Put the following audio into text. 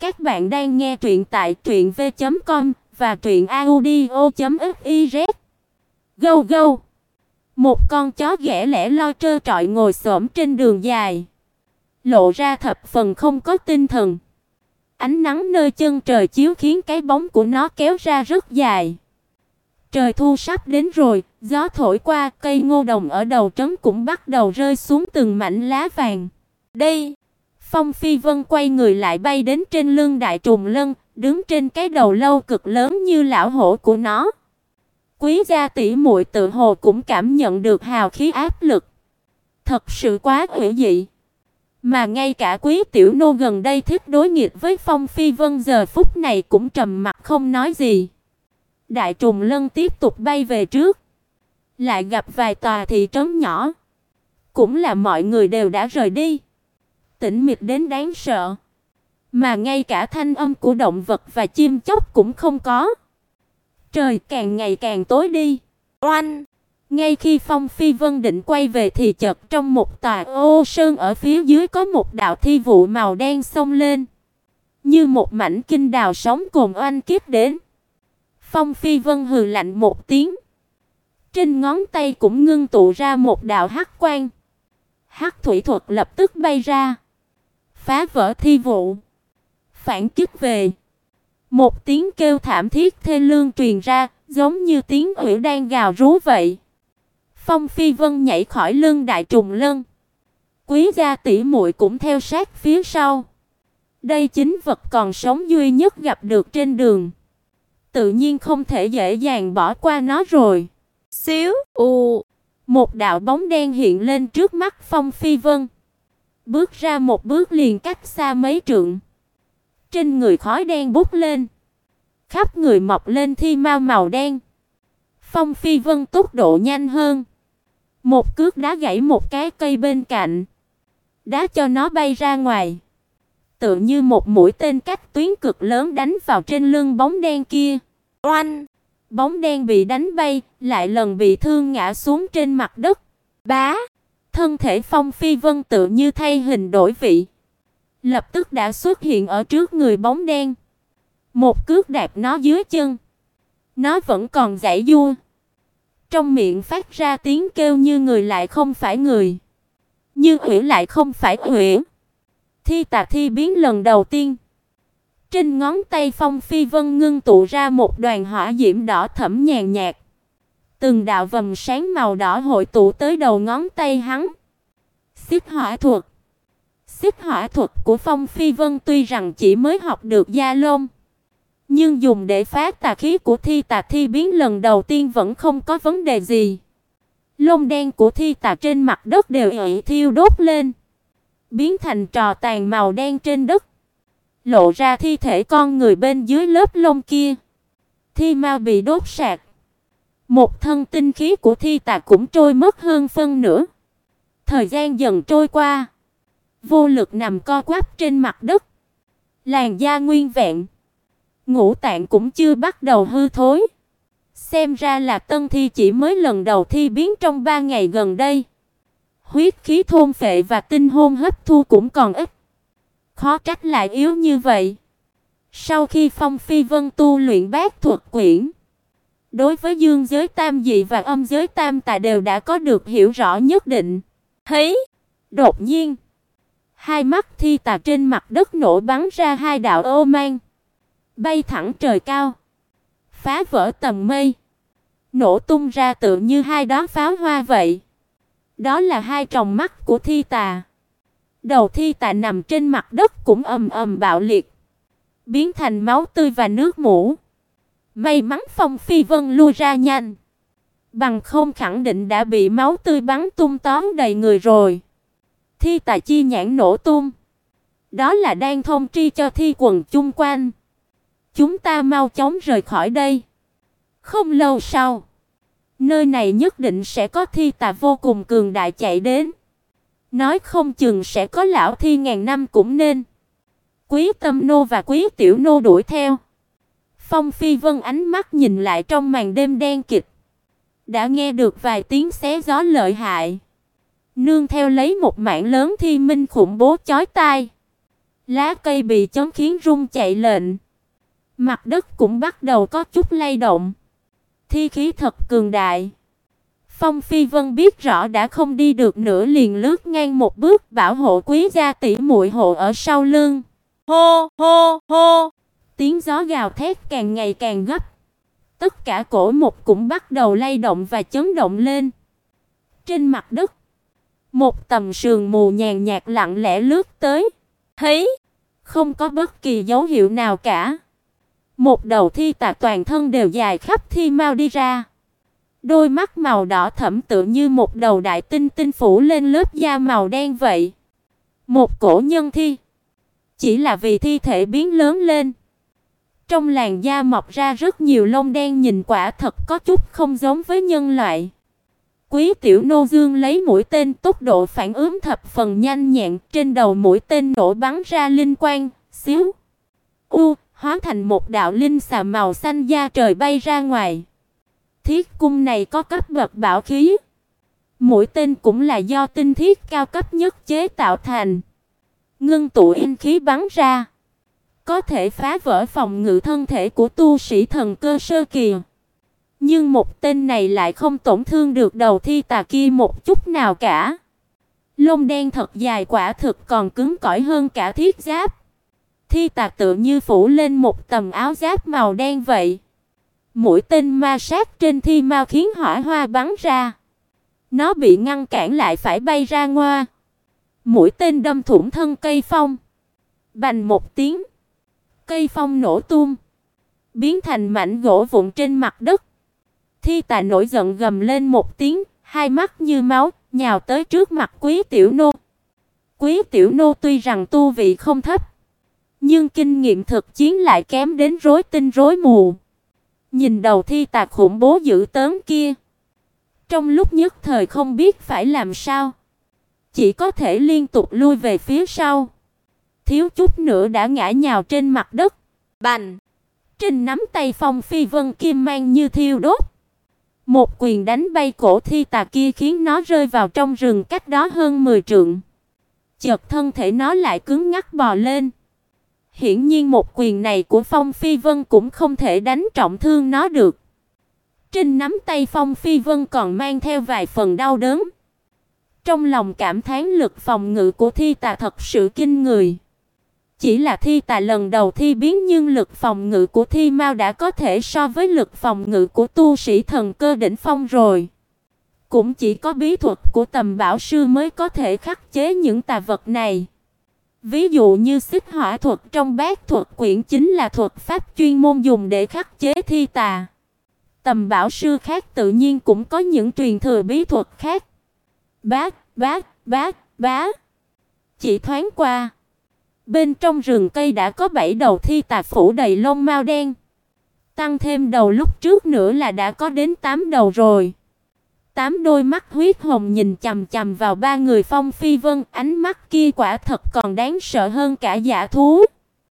Các bạn đang nghe truyện tại truyệnv.com và truyệnaudio.fiz. Gâu gâu. Một con chó ghẻ lẻ loi trơ trọi ngồi xổm trên đường dài, lộ ra thập phần không có tinh thần. Ánh nắng nơi chân trời chiếu khiến cái bóng của nó kéo ra rất dài. Trời thu sắp đến rồi, gió thổi qua, cây ngô đồng ở đầu trấn cũng bắt đầu rơi xuống từng mảnh lá vàng. Đây, Phong Phi Vân quay người lại bay đến trên lưng đại trùng lân, đứng trên cái đầu lâu cực lớn như lão hổ của nó. Quý gia tỷ muội tự hồ cũng cảm nhận được hào khí áp lực. Thật sự quá ủy dị. Mà ngay cả Quý tiểu nô gần đây thích đối nghịch với Phong Phi Vân giờ phút này cũng trầm mặc không nói gì. Đại trùng lân tiếp tục bay về trước, lại gặp vài tòa thị trấn nhỏ. Cũng là mọi người đều đã rời đi tĩnh mịch đến đáng sợ, mà ngay cả thanh âm của động vật và chim chóc cũng không có. Trời càng ngày càng tối đi. Oanh! Ngay khi Phong Phi Vân định quay về thì chợt trong một tòa ô sơn ở phía dưới có một đạo thi vụ màu đen xông lên, như một mảnh kinh đào sóng cồn oanh kiếp đến. Phong Phi Vân hừ lạnh một tiếng, trên ngón tay cũng ngưng tụ ra một đạo hắc quang. Hắc thủy thuật lập tức bay ra phá vỡ thi vụ. Phản kích về. Một tiếng kêu thảm thiết thê lương truyền ra, giống như tiếng hủy đang gào rú vậy. Phong Phi Vân nhảy khỏi lưng đại trùng lân. Quý gia tỷ muội cũng theo sát phía sau. Đây chính vật còn sống duy nhất gặp được trên đường. Tự nhiên không thể dễ dàng bỏ qua nó rồi. Xíu, u, một đạo bóng đen hiện lên trước mắt Phong Phi Vân bước ra một bước liền cách xa mấy trượng. Trên người khói đen bốc lên, khắp người mọc lên thi ma màu đen. Phong Phi Vân tốc độ nhanh hơn, một cước đá gãy một cái cây bên cạnh, đá cho nó bay ra ngoài. Tựa như một mũi tên cách tuyến cực lớn đánh vào trên lưng bóng đen kia. Oanh! Bóng đen bị đánh bay, lại lần bị thương ngã xuống trên mặt đất. Bá! Thân thể Phong Phi Vân tự như thay hình đổi vị, lập tức đã xuất hiện ở trước người bóng đen. Một cước đạp nó dưới chân. Nó vẫn còn giãy giụa. Trong miệng phát ra tiếng kêu như người lại không phải người, như ủy lại không phải ủy. Thi tà thi biến lần đầu tiên. Trên ngón tay Phong Phi Vân ngưng tụ ra một đoàn hỏa diễm đỏ thẫm nhàn nhạt. Từng đạo vầng sáng màu đỏ hội tụ tới đầu ngón tay hắn. Xích hỏa thuật. Xích hỏa thuật của Phong Phi Vân tuy rằng chỉ mới học được gia lông, nhưng dùng để phá tà khí của thi tà thi biến lần đầu tiên vẫn không có vấn đề gì. Lông đen của thi tà trên mặt đất đều ị thiêu đốt lên, biến thành trò tàn màu đen trên đất, lộ ra thi thể con người bên dưới lớp lông kia. Thi ma bị đốt sạch. Một thân tinh khí của thi tà cũng trôi mất hơn phân nửa. Thời gian dần trôi qua, vô lực nằm co quắp trên mặt đất. Làn da nguyên vẹn, ngũ tạng cũng chưa bắt đầu hư thối. Xem ra là Tân Thi chỉ mới lần đầu thi biến trong ba ngày gần đây. Huyết khí thôn phệ và tinh hồn hấp thu cũng còn ít. Khó trách lại yếu như vậy. Sau khi Phong Phi Vân tu luyện bát thuật quyển, Đối với dương giới tam dị và âm giới tam tà đều đã có được hiểu rõ nhất định. Thấy, đột nhiên, hai mắt thi tà trên mặt đất nổ bắn ra hai đạo ô mang, bay thẳng trời cao, phá vỡ tầng mây, nổ tung ra tự như hai đóa pháo hoa vậy. Đó là hai tròng mắt của thi tà. Đầu thi tà nằm trên mặt đất cũng ầm ầm bạo liệt, biến thành máu tươi và nước mũ. May mắn Phong Phi Vân lui ra nhanh, bằng không khẳng định đã bị máu tươi bắn tung tóm đầy người rồi. Thi tài chi nhãn nổ tung. Đó là đang thông tri cho thi quần chung quanh. Chúng ta mau chóng rời khỏi đây. Không lâu sau, nơi này nhất định sẽ có thi tà vô cùng cường đại chạy đến. Nói không chừng sẽ có lão thi ngàn năm cũng nên. Quý Tâm nô và Quý Tiểu nô đuổi theo. Phong Phi Vân ánh mắt nhìn lại trong màn đêm đen kịt, đã nghe được vài tiếng xé gió lợi hại, nương theo lấy một mảng lớn thi minh khủng bố chói tai. Lá cây bị chấn khiến rung chạy lệnh. Mặt đất cũng bắt đầu có chút lay động. Thi khí thật cường đại. Phong Phi Vân biết rõ đã không đi được nữa liền lướt ngang một bước bảo hộ quý gia tỷ muội hộ ở sau lưng. Hô hô hô. Tiếng gió gào thét càng ngày càng gấp. Tất cả cổ một cũng bắt đầu lay động và chấn động lên. Trên mặt đất, một tầm sương mù nhàn nhạt lặng lẽ lướt tới. Thấy, không có bất kỳ dấu hiệu nào cả. Một đầu thi tạc toàn thân đều dài khắp thi mau đi ra. Đôi mắt màu đỏ thẫm tựa như một đầu đại tinh tinh phủ lên lớp da màu đen vậy. Một cổ nhân thi, chỉ là vì thi thể biến lớn lên. Trong làn da mọc ra rất nhiều lông đen nhìn quả thật có chút không giống với nhân loại. Quý tiểu nô dương lấy mũi tên tốc độ phản ứng thập phần nhanh nhẹn, trên đầu mũi tên nổ bắn ra linh quang, xíu u, hóa thành một đạo linh xà màu xanh da trời bay ra ngoài. Thiết cung này có cấp bậc bảo khí. Mũi tên cũng là do tinh thiết cao cấp nhất chế tạo thành. Ngưng tụ in khí bắn ra, có thể phá vỡ phòng ngự thân thể của tu sĩ thần cơ sơ kỳ. Nhưng một tên này lại không tổn thương được đầu thi tà kia một chút nào cả. Lông đen thật dài quả thực còn cứng cỏi hơn cả thiết giáp. Thi tà tự như phủ lên một tầm áo giáp màu đen vậy. Mũi tên ma sát trên thi ma khiến hỏa hoa bắn ra. Nó bị ngăn cản lại phải bay ra ngoa. Mũi tên đâm thủng thân cây phong. Bành một tiếng, cây phong nổ tung, biến thành mảnh gỗ vụn trên mặt đất. Thi Tà nổi giận gầm lên một tiếng, hai mắt như máu, nhào tới trước mặt Quý Tiểu Nô. Quý Tiểu Nô tuy rằng tu vị không thấp, nhưng kinh nghiệm thực chiến lại kém đến rối tinh rối mù. Nhìn đầu Thi Tà khủng bố dữ tớn kia, trong lúc nhất thời không biết phải làm sao, chỉ có thể liên tục lui về phía sau. Thiếu chút nữa đã ngã nhào trên mặt đất. Bành! Trên nắm tay Phong Phi Vân kim mang như thiêu đốt. Một quyền đánh bay cổ thi tà kia khiến nó rơi vào trong rừng cách đó hơn 10 trượng. Chợt thân thể nó lại cứng ngắc bò lên. Hiển nhiên một quyền này của Phong Phi Vân cũng không thể đánh trọng thương nó được. Trên nắm tay Phong Phi Vân còn mang theo vài phần đau đớn. Trong lòng cảm thán lực phòng ngự của thi tà thật sự kinh người. Chỉ là thi tà lần đầu thi biến nhưng lực phòng ngự của thi mao đã có thể so với lực phòng ngự của tu sĩ thần cơ đỉnh phong rồi. Cũng chỉ có bí thuật của tầm bảo sư mới có thể khắc chế những tà vật này. Ví dụ như xích hỏa thuật trong bát thuật quyển chính là thuật pháp chuyên môn dùng để khắc chế thi tà. Tầm bảo sư khác tự nhiên cũng có những truyền thừa bí thuật khác. Bát, bát, bát, bát Chỉ thoáng qua, bên trong rừng cây đã có bảy đầu thi tà phủ đầy lông mao đen. Tăng thêm đầu lúc trước nữa là đã có đến tám đầu rồi. Tám đôi mắt huyết hồng nhìn chằm chằm vào ba người Phong Phi Vân, ánh mắt kia quả thật còn đáng sợ hơn cả giả thú.